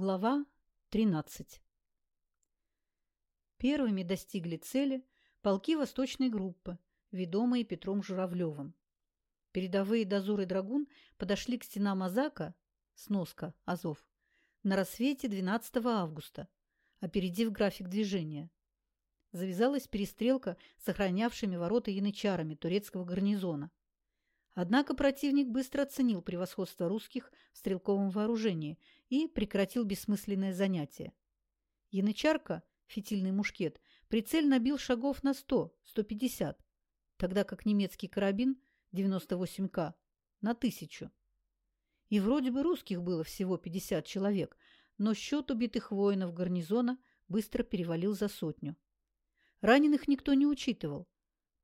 Глава 13 Первыми достигли цели полки Восточной группы, ведомые Петром Журавлевым. Передовые дозоры «Драгун» подошли к стенам Азака, сноска Азов, на рассвете 12 августа, опередив график движения. Завязалась перестрелка с охранявшими ворота янычарами турецкого гарнизона. Однако противник быстро оценил превосходство русских в стрелковом вооружении и прекратил бессмысленное занятие. Янычарка, фитильный мушкет, прицельно бил шагов на 100-150, тогда как немецкий карабин 98К на тысячу. И вроде бы русских было всего 50 человек, но счет убитых воинов гарнизона быстро перевалил за сотню. Раненых никто не учитывал,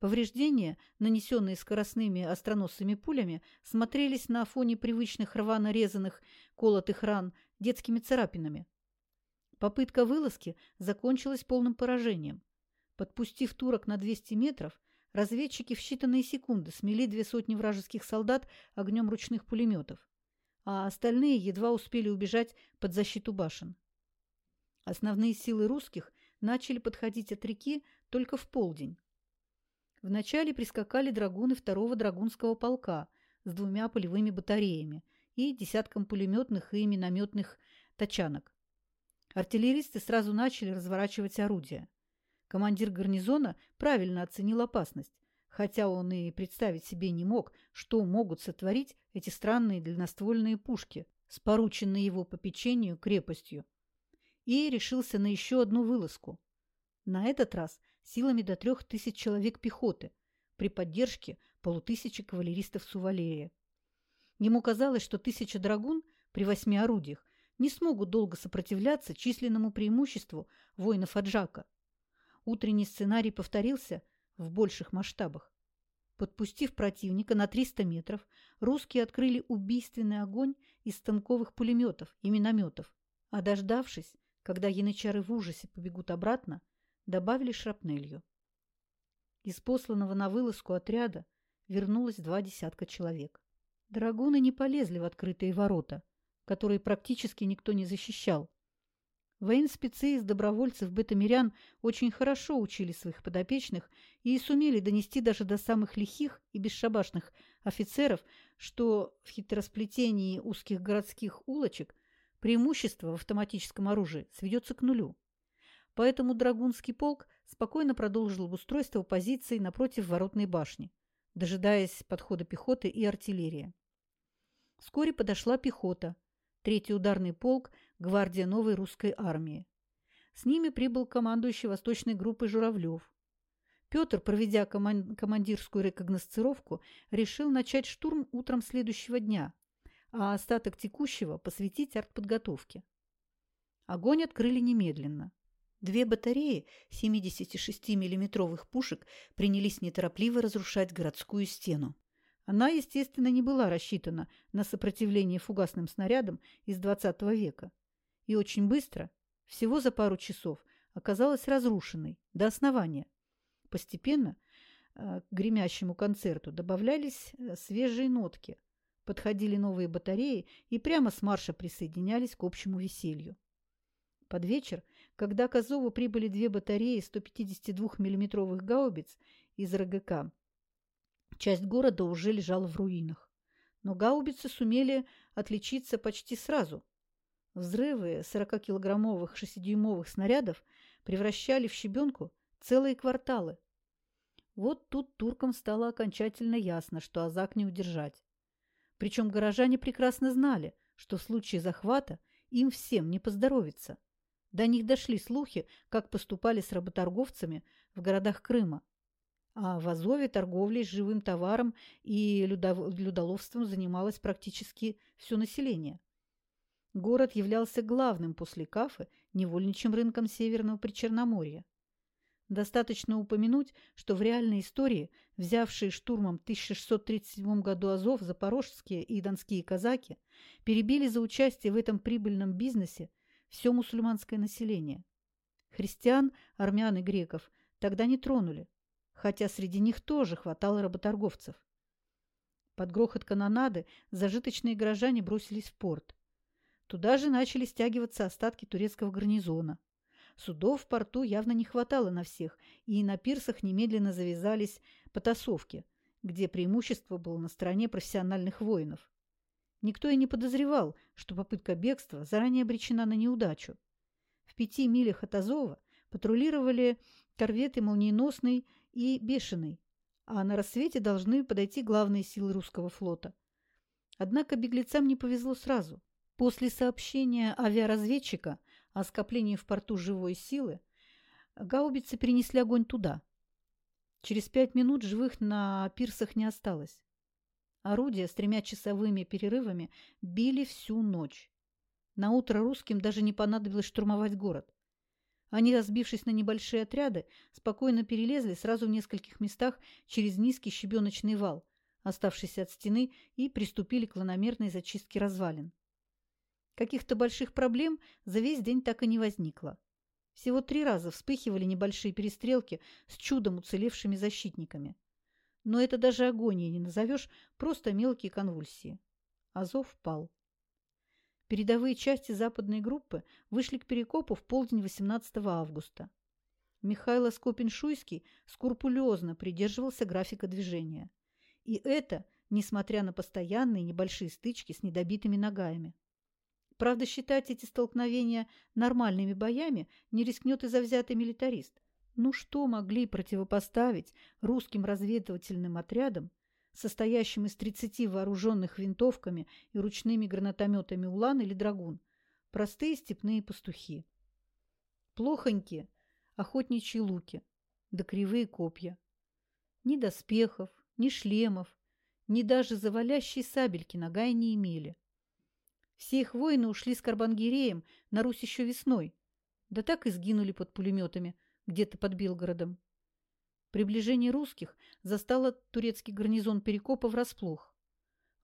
Повреждения, нанесенные скоростными остроносыми пулями, смотрелись на фоне привычных рвано резанных, колотых ран детскими царапинами. Попытка вылазки закончилась полным поражением. Подпустив турок на 200 метров, разведчики в считанные секунды смели две сотни вражеских солдат огнем ручных пулеметов, а остальные едва успели убежать под защиту башен. Основные силы русских начали подходить от реки только в полдень. Вначале прискакали драгуны второго драгунского полка с двумя полевыми батареями и десятком пулеметных и минометных тачанок. Артиллеристы сразу начали разворачивать орудия. Командир гарнизона правильно оценил опасность, хотя он и представить себе не мог, что могут сотворить эти странные длинноствольные пушки с порученной его попечению крепостью. И решился на еще одну вылазку. На этот раз силами до трех тысяч человек пехоты при поддержке полутысячи кавалеристов Сувалерия. Ему казалось, что тысяча драгун при восьми орудиях не смогут долго сопротивляться численному преимуществу воинов Аджака. Утренний сценарий повторился в больших масштабах. Подпустив противника на 300 метров, русские открыли убийственный огонь из станковых пулеметов и минометов, а дождавшись, когда янычары в ужасе побегут обратно, добавили шрапнелью. Из посланного на вылазку отряда вернулось два десятка человек. Драгуны не полезли в открытые ворота, которые практически никто не защищал. Военспецы из добровольцев бетамирян очень хорошо учили своих подопечных и сумели донести даже до самых лихих и бесшабашных офицеров, что в хитросплетении узких городских улочек преимущество в автоматическом оружии сведется к нулю. Поэтому Драгунский полк спокойно продолжил устройство позиций напротив воротной башни, дожидаясь подхода пехоты и артиллерии. Вскоре подошла пехота, третий ударный полк, гвардия новой русской армии. С ними прибыл командующий восточной группой Журавлев. Петр, проведя коман командирскую рекогносцировку, решил начать штурм утром следующего дня, а остаток текущего посвятить артподготовке. Огонь открыли немедленно. Две батареи 76 миллиметровых пушек принялись неторопливо разрушать городскую стену. Она, естественно, не была рассчитана на сопротивление фугасным снарядам из XX века. И очень быстро, всего за пару часов, оказалась разрушенной до основания. Постепенно э, к гремящему концерту добавлялись э, свежие нотки, подходили новые батареи и прямо с марша присоединялись к общему веселью. Под вечер когда к Азову прибыли две батареи 152 миллиметровых гаубиц из РГК. Часть города уже лежала в руинах. Но гаубицы сумели отличиться почти сразу. Взрывы 40-килограммовых шестидюймовых снарядов превращали в щебенку целые кварталы. Вот тут туркам стало окончательно ясно, что Азак не удержать. Причем горожане прекрасно знали, что в случае захвата им всем не поздоровится. До них дошли слухи, как поступали с работорговцами в городах Крыма. А в Азове торговлей с живым товаром и людоловством занималось практически все население. Город являлся главным после Кафы невольничьим рынком Северного Причерноморья. Достаточно упомянуть, что в реальной истории взявшие штурмом в 1637 году Азов запорожские и донские казаки перебили за участие в этом прибыльном бизнесе все мусульманское население. Христиан, армян и греков тогда не тронули, хотя среди них тоже хватало работорговцев. Под грохот канонады зажиточные горожане бросились в порт. Туда же начали стягиваться остатки турецкого гарнизона. Судов в порту явно не хватало на всех, и на пирсах немедленно завязались потасовки, где преимущество было на стороне профессиональных воинов. Никто и не подозревал, что попытка бегства заранее обречена на неудачу. В пяти милях от Азова патрулировали корветы «Молниеносный» и «Бешеный», а на рассвете должны подойти главные силы русского флота. Однако беглецам не повезло сразу. После сообщения авиаразведчика о скоплении в порту живой силы гаубицы перенесли огонь туда. Через пять минут живых на пирсах не осталось. Орудия с тремя часовыми перерывами били всю ночь. На утро русским даже не понадобилось штурмовать город. Они, разбившись на небольшие отряды, спокойно перелезли сразу в нескольких местах через низкий щебеночный вал, оставшийся от стены, и приступили к планомерной зачистке развалин. Каких-то больших проблем за весь день так и не возникло. Всего три раза вспыхивали небольшие перестрелки с чудом уцелевшими защитниками. Но это даже агонией не назовешь, просто мелкие конвульсии. Азов пал. Передовые части западной группы вышли к Перекопу в полдень 18 августа. Михайло Скопин-Шуйский скрупулезно придерживался графика движения. И это, несмотря на постоянные небольшие стычки с недобитыми ногами. Правда, считать эти столкновения нормальными боями не рискнет и завзятый милитарист. Ну что могли противопоставить русским разведывательным отрядам, состоящим из 30 вооруженных винтовками и ручными гранатометами «Улан» или «Драгун», простые степные пастухи. Плохонькие охотничьи луки, да кривые копья. Ни доспехов, ни шлемов, ни даже завалящие сабельки нога не имели. Все их воины ушли с Карбангиреем на Русь еще весной, да так и сгинули под пулеметами, где-то под Белгородом. Приближение русских застало турецкий гарнизон Перекопа врасплох.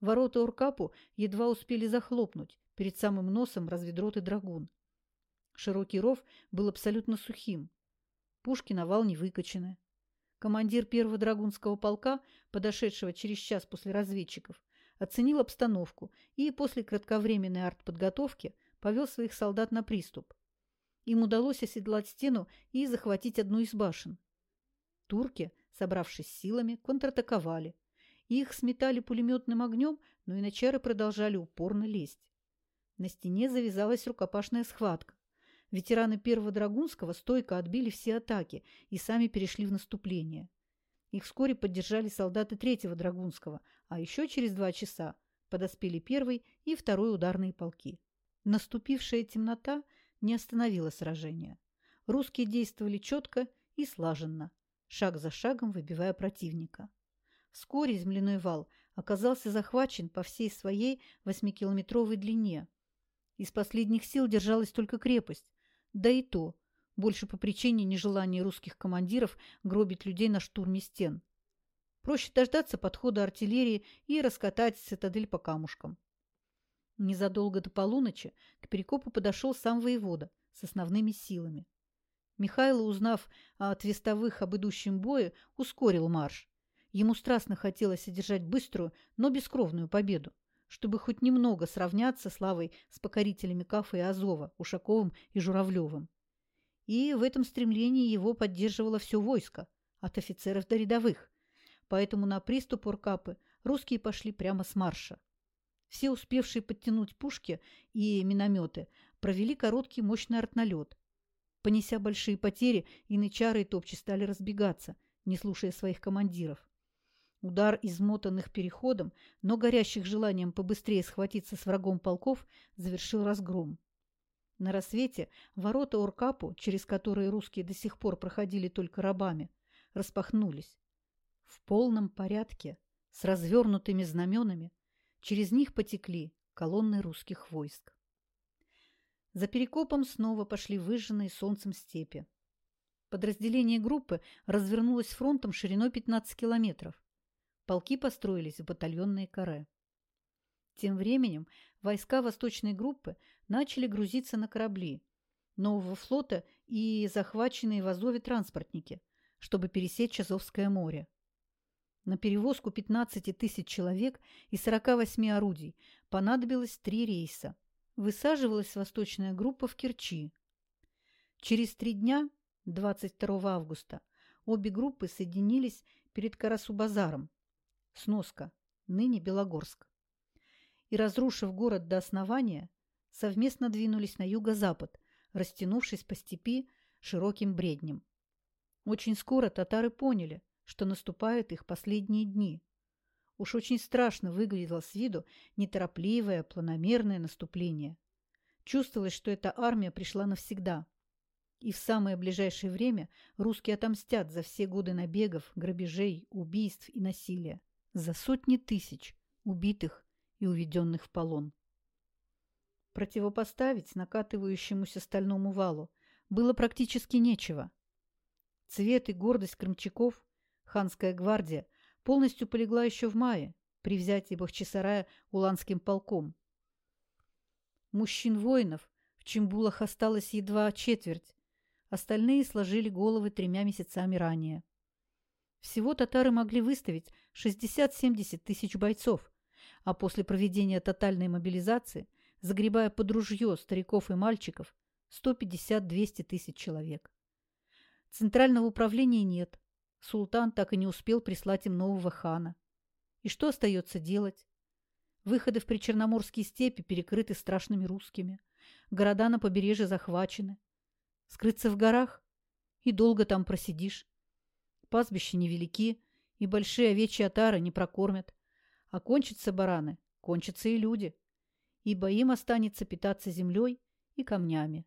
Ворота Уркапу едва успели захлопнуть, перед самым носом разведротый драгун. Широкий ров был абсолютно сухим. Пушки на вал не выкачаны. Командир первого драгунского полка, подошедшего через час после разведчиков, оценил обстановку и после кратковременной артподготовки повел своих солдат на приступ. Им удалось оседлать стену и захватить одну из башен. Турки, собравшись силами, контратаковали. Их сметали пулеметным огнем, но иночары продолжали упорно лезть. На стене завязалась рукопашная схватка. Ветераны первого Драгунского стойко отбили все атаки и сами перешли в наступление. Их вскоре поддержали солдаты третьего Драгунского, а еще через два часа подоспели первый и второй ударные полки. Наступившая темнота – не остановило сражение. Русские действовали четко и слаженно, шаг за шагом выбивая противника. Вскоре земляной вал оказался захвачен по всей своей восьмикилометровой длине. Из последних сил держалась только крепость, да и то больше по причине нежелания русских командиров гробить людей на штурме стен. Проще дождаться подхода артиллерии и раскатать цитадель по камушкам. Незадолго до полуночи к Перекопу подошел сам воевода с основными силами. Михайло, узнав от вестовых об идущем бое, ускорил марш. Ему страстно хотелось одержать быструю, но бескровную победу, чтобы хоть немного сравняться славой с покорителями Кафа и Азова, Ушаковым и Журавлевым. И в этом стремлении его поддерживало все войско, от офицеров до рядовых. Поэтому на приступ Уркапы русские пошли прямо с марша. Все успевшие подтянуть пушки и минометы провели короткий мощный артналет. Понеся большие потери, инычары и топчи стали разбегаться, не слушая своих командиров. Удар измотанных переходом, но горящих желанием побыстрее схватиться с врагом полков, завершил разгром. На рассвете ворота Оркапу, через которые русские до сих пор проходили только рабами, распахнулись. В полном порядке, с развернутыми знаменами, Через них потекли колонны русских войск. За Перекопом снова пошли выжженные солнцем степи. Подразделение группы развернулось фронтом шириной 15 километров. Полки построились в батальонные каре. Тем временем войска восточной группы начали грузиться на корабли нового флота и захваченные в Азове транспортники, чтобы пересечь Азовское море. На перевозку 15 тысяч человек и 48 орудий понадобилось три рейса. высаживалась восточная группа в Керчи. Через три дня, 22 августа, обе группы соединились перед Карасу-базаром, сноска, ныне Белогорск, и, разрушив город до основания, совместно двинулись на юго-запад, растянувшись по степи широким бреднем. Очень скоро татары поняли, что наступают их последние дни. Уж очень страшно выглядело с виду неторопливое, планомерное наступление. Чувствовалось, что эта армия пришла навсегда. И в самое ближайшее время русские отомстят за все годы набегов, грабежей, убийств и насилия. За сотни тысяч убитых и уведенных в полон. Противопоставить накатывающемуся стальному валу было практически нечего. Цвет и гордость крымчаков, ханская гвардия, полностью полегла еще в мае при взятии Бахчисарая Уланским полком. Мужчин-воинов в Чембулах осталось едва четверть, остальные сложили головы тремя месяцами ранее. Всего татары могли выставить 60-70 тысяч бойцов, а после проведения тотальной мобилизации, загребая под ружье стариков и мальчиков, 150-200 тысяч человек. Центрального управления нет. Султан так и не успел прислать им нового хана. И что остается делать? Выходы в причерноморские степи перекрыты страшными русскими. Города на побережье захвачены. Скрыться в горах? И долго там просидишь. Пастбища невелики, и большие овечьи отары не прокормят. А кончатся бараны, кончатся и люди. Ибо им останется питаться землей и камнями.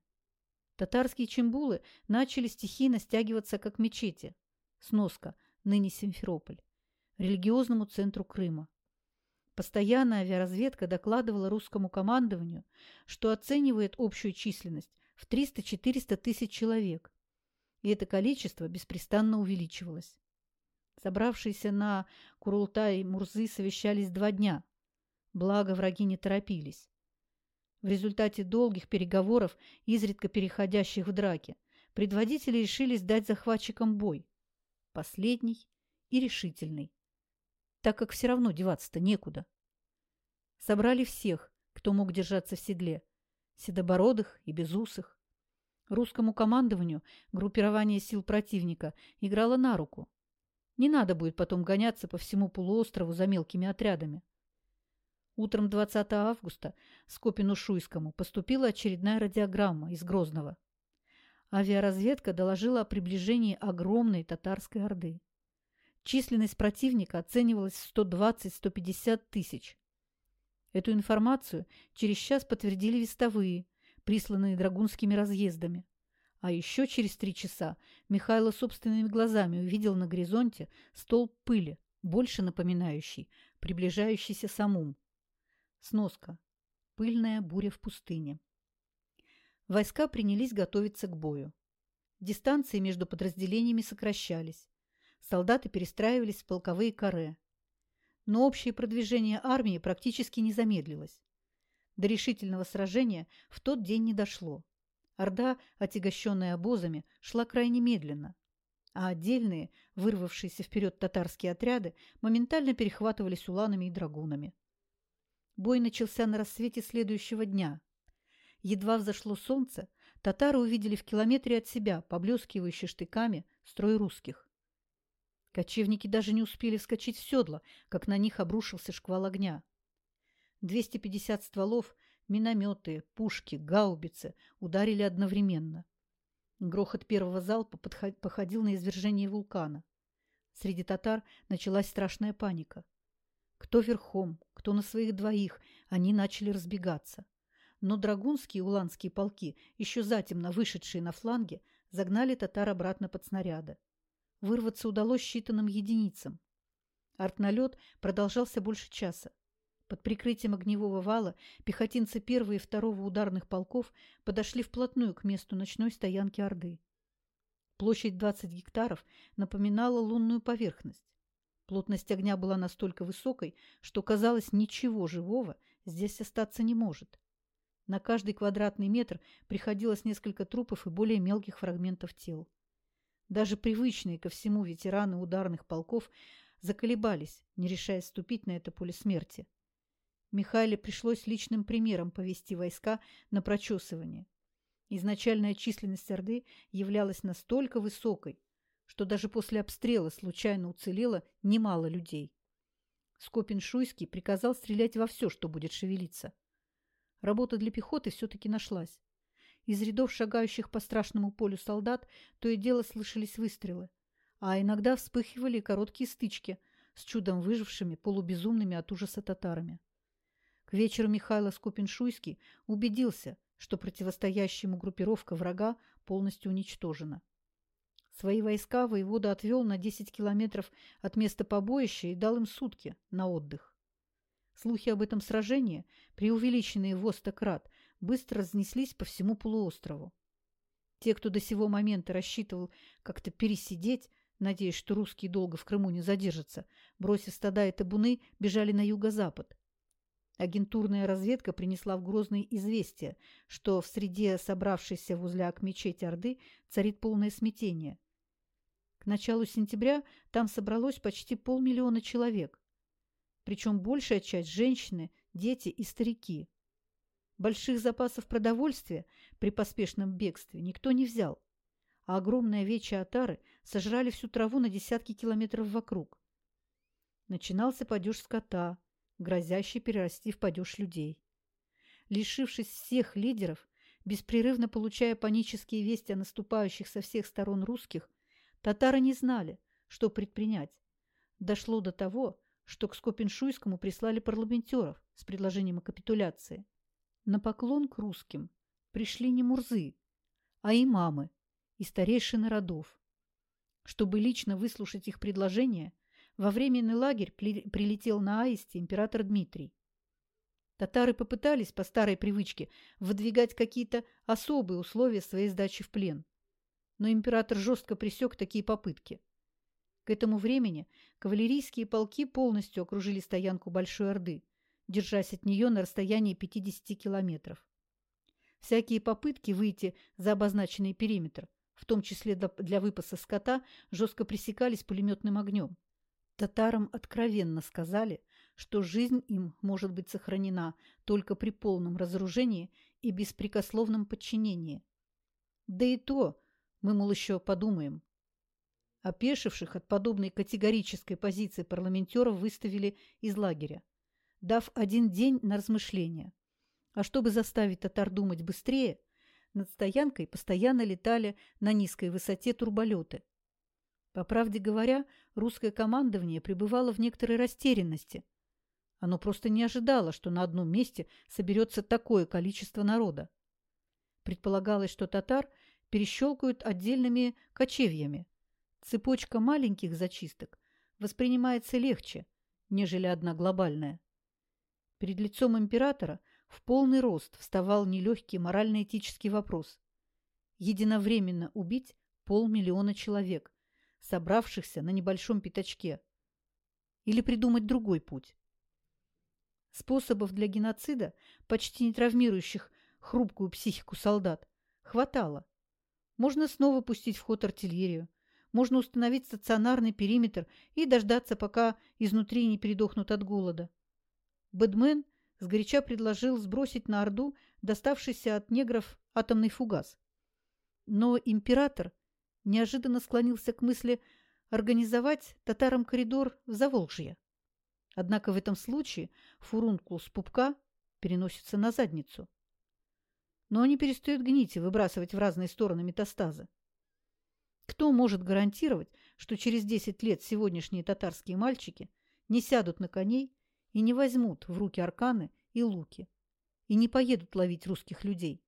Татарские чембулы начали стихийно стягиваться как мечети. Сноска, ныне Симферополь, религиозному центру Крыма. Постоянная авиаразведка докладывала русскому командованию, что оценивает общую численность в 300-400 тысяч человек, и это количество беспрестанно увеличивалось. Собравшиеся на Курултай Мурзы совещались два дня, благо враги не торопились. В результате долгих переговоров, изредка переходящих в драки, предводители решили сдать захватчикам бой. Последний и решительный. Так как все равно деваться-то некуда. Собрали всех, кто мог держаться в седле. Седобородых и безусых. Русскому командованию группирование сил противника играло на руку. Не надо будет потом гоняться по всему полуострову за мелкими отрядами. Утром 20 августа Скопину-Шуйскому поступила очередная радиограмма из Грозного. Авиаразведка доложила о приближении огромной татарской орды. Численность противника оценивалась в 120-150 тысяч. Эту информацию через час подтвердили вестовые, присланные драгунскими разъездами. А еще через три часа Михайло собственными глазами увидел на горизонте столб пыли, больше напоминающий приближающийся самум. Сноска. Пыльная буря в пустыне. Войска принялись готовиться к бою. Дистанции между подразделениями сокращались. Солдаты перестраивались в полковые каре. Но общее продвижение армии практически не замедлилось. До решительного сражения в тот день не дошло. Орда, отягощенная обозами, шла крайне медленно, а отдельные, вырвавшиеся вперед татарские отряды, моментально перехватывались уланами и драгунами. Бой начался на рассвете следующего дня. Едва взошло солнце, татары увидели в километре от себя, поблескивающие штыками, строй русских. Кочевники даже не успели вскочить в седло, как на них обрушился шквал огня. 250 стволов, минометы, пушки, гаубицы ударили одновременно. Грохот первого залпа походил на извержение вулкана. Среди татар началась страшная паника. Кто верхом, кто на своих двоих, они начали разбегаться. Но драгунские и уланские полки, еще затемно вышедшие на фланге, загнали татар обратно под снаряды. Вырваться удалось считанным единицам. Артналет продолжался больше часа. Под прикрытием огневого вала пехотинцы первого и второго ударных полков подошли вплотную к месту ночной стоянки Орды. Площадь 20 гектаров напоминала лунную поверхность. Плотность огня была настолько высокой, что, казалось, ничего живого здесь остаться не может. На каждый квадратный метр приходилось несколько трупов и более мелких фрагментов тел. Даже привычные ко всему ветераны ударных полков заколебались, не решая ступить на это поле смерти. Михаиле пришлось личным примером повести войска на прочесывание. Изначальная численность Орды являлась настолько высокой, что даже после обстрела случайно уцелело немало людей. Скопин-Шуйский приказал стрелять во все, что будет шевелиться. Работа для пехоты все-таки нашлась. Из рядов шагающих по страшному полю солдат то и дело слышались выстрелы, а иногда вспыхивали короткие стычки с чудом выжившими полубезумными от ужаса татарами. К вечеру Михайло Скопин-Шуйский убедился, что противостоящая ему группировка врага полностью уничтожена. Свои войска воевода отвел на 10 километров от места побоища и дал им сутки на отдых. Слухи об этом сражении, преувеличенные в крат, быстро разнеслись по всему полуострову. Те, кто до сего момента рассчитывал как-то пересидеть, надеясь, что русские долго в Крыму не задержатся, бросив стада и табуны, бежали на юго-запад. Агентурная разведка принесла в Грозный известие, что в среде собравшейся возле Ак-мечети Орды царит полное смятение. К началу сентября там собралось почти полмиллиона человек. Причем большая часть – женщины, дети и старики. Больших запасов продовольствия при поспешном бегстве никто не взял, а огромные овечьи отары сожрали всю траву на десятки километров вокруг. Начинался падеж скота, грозящий перерасти в падеж людей. Лишившись всех лидеров, беспрерывно получая панические вести о наступающих со всех сторон русских, Татары не знали, что предпринять. Дошло до того, что к Скопин-Шуйскому прислали парламентеров с предложением о капитуляции. На поклон к русским пришли не мурзы, а имамы и старейшины родов. Чтобы лично выслушать их предложение, во временный лагерь прилетел на Аисте император Дмитрий. Татары попытались по старой привычке выдвигать какие-то особые условия своей сдачи в плен но император жестко пресек такие попытки. К этому времени кавалерийские полки полностью окружили стоянку Большой Орды, держась от нее на расстоянии 50 километров. Всякие попытки выйти за обозначенный периметр, в том числе для выпаса скота, жестко пресекались пулеметным огнем. Татарам откровенно сказали, что жизнь им может быть сохранена только при полном разоружении и беспрекословном подчинении. Да и то мы, мол, еще подумаем. Опешивших от подобной категорической позиции парламентеров выставили из лагеря, дав один день на размышление. А чтобы заставить татар думать быстрее, над стоянкой постоянно летали на низкой высоте турболеты. По правде говоря, русское командование пребывало в некоторой растерянности. Оно просто не ожидало, что на одном месте соберется такое количество народа. Предполагалось, что татар – перещелкают отдельными кочевьями. Цепочка маленьких зачисток воспринимается легче, нежели одна глобальная. Перед лицом императора в полный рост вставал нелегкий морально-этический вопрос. Единовременно убить полмиллиона человек, собравшихся на небольшом пятачке. Или придумать другой путь. Способов для геноцида, почти не травмирующих хрупкую психику солдат, хватало. Можно снова пустить в ход артиллерию. Можно установить стационарный периметр и дождаться, пока изнутри не передохнут от голода. Бэдмен сгоряча предложил сбросить на Орду доставшийся от негров атомный фугас. Но император неожиданно склонился к мысли организовать татарам коридор в Заволжье. Однако в этом случае фурункул с пупка переносится на задницу но они перестают гнить и выбрасывать в разные стороны метастазы. Кто может гарантировать, что через 10 лет сегодняшние татарские мальчики не сядут на коней и не возьмут в руки арканы и луки, и не поедут ловить русских людей?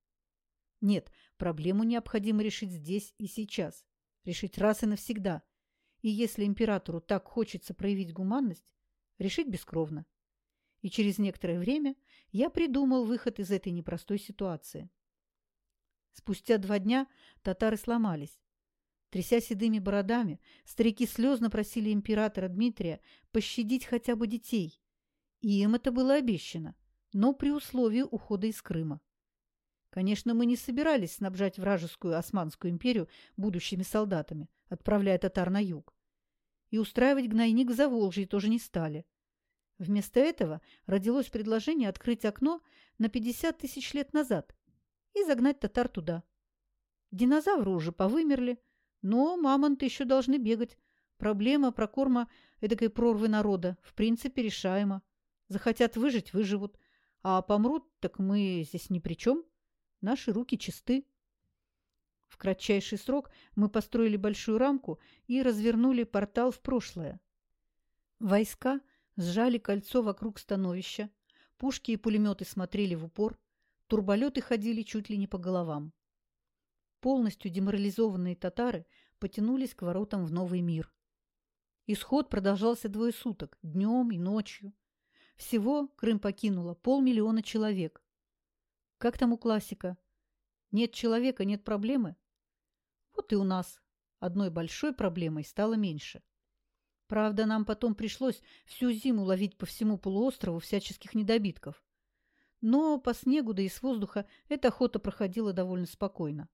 Нет, проблему необходимо решить здесь и сейчас, решить раз и навсегда. И если императору так хочется проявить гуманность, решить бескровно. И через некоторое время я придумал выход из этой непростой ситуации. Спустя два дня татары сломались. Тряся седыми бородами, старики слезно просили императора Дмитрия пощадить хотя бы детей. И им это было обещано, но при условии ухода из Крыма. Конечно, мы не собирались снабжать вражескую Османскую империю будущими солдатами, отправляя татар на юг. И устраивать гнойник в Заволжье тоже не стали. Вместо этого родилось предложение открыть окно на 50 тысяч лет назад и загнать татар туда. Динозавры уже повымерли, но мамонты еще должны бегать. Проблема прокорма эдакой прорвы народа в принципе решаема. Захотят выжить – выживут, а помрут – так мы здесь ни при чем. Наши руки чисты. В кратчайший срок мы построили большую рамку и развернули портал в прошлое. Войска сжали кольцо вокруг становища, пушки и пулеметы смотрели в упор, турболеты ходили чуть ли не по головам. Полностью деморализованные татары потянулись к воротам в новый мир. Исход продолжался двое суток, днем и ночью. Всего Крым покинуло полмиллиона человек. Как там у классика? Нет человека – нет проблемы. Вот и у нас одной большой проблемой стало меньше. Правда, нам потом пришлось всю зиму ловить по всему полуострову всяческих недобитков. Но по снегу да и с воздуха эта охота проходила довольно спокойно.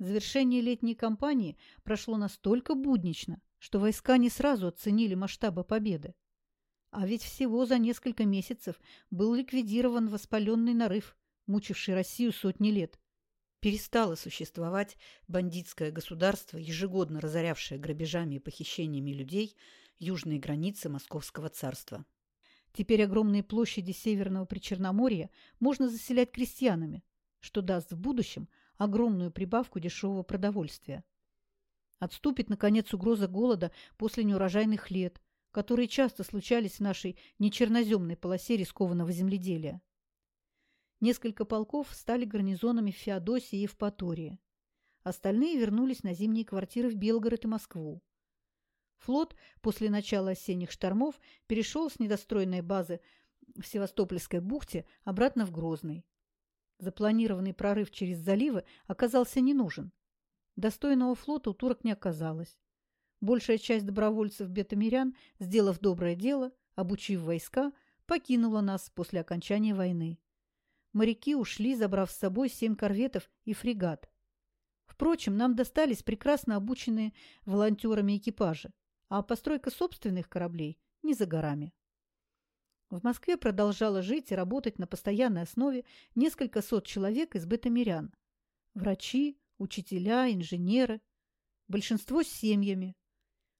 Завершение летней кампании прошло настолько буднично, что войска не сразу оценили масштабы победы. А ведь всего за несколько месяцев был ликвидирован воспаленный нарыв, мучивший Россию сотни лет. Перестало существовать бандитское государство, ежегодно разорявшее грабежами и похищениями людей южные границы Московского царства. Теперь огромные площади Северного Причерноморья можно заселять крестьянами, что даст в будущем огромную прибавку дешевого продовольствия. Отступит, наконец, угроза голода после неурожайных лет, которые часто случались в нашей нечерноземной полосе рискованного земледелия. Несколько полков стали гарнизонами в Феодосии и Евпатории. Остальные вернулись на зимние квартиры в Белгород и Москву. Флот после начала осенних штормов перешел с недостроенной базы в Севастопольской бухте обратно в Грозный. Запланированный прорыв через заливы оказался не нужен. Достойного флота у турок не оказалось. Большая часть добровольцев бетамирян, сделав доброе дело, обучив войска, покинула нас после окончания войны моряки ушли, забрав с собой семь корветов и фрегат. Впрочем, нам достались прекрасно обученные волонтерами экипажи, а постройка собственных кораблей не за горами. В Москве продолжало жить и работать на постоянной основе несколько сот человек из бетамирян. Врачи, учителя, инженеры. Большинство с семьями.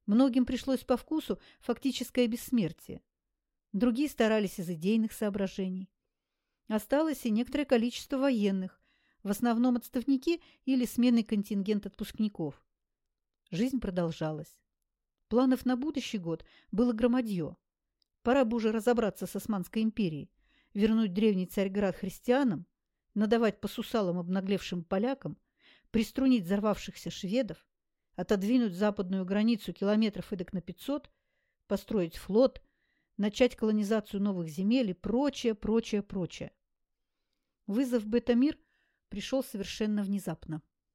Многим пришлось по вкусу фактическое бессмертие. Другие старались из идейных соображений. Осталось и некоторое количество военных, в основном отставники или сменный контингент отпускников. Жизнь продолжалась. Планов на будущий год было громадье. Пора бы уже разобраться с Османской империей, вернуть древний Царьград христианам, надавать по сусалам обнаглевшим полякам, приструнить взорвавшихся шведов, отодвинуть западную границу километров эдак на 500, построить флот, начать колонизацию новых земель и прочее, прочее, прочее. Вызов Бетамир пришел совершенно внезапно.